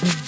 Mm-hmm.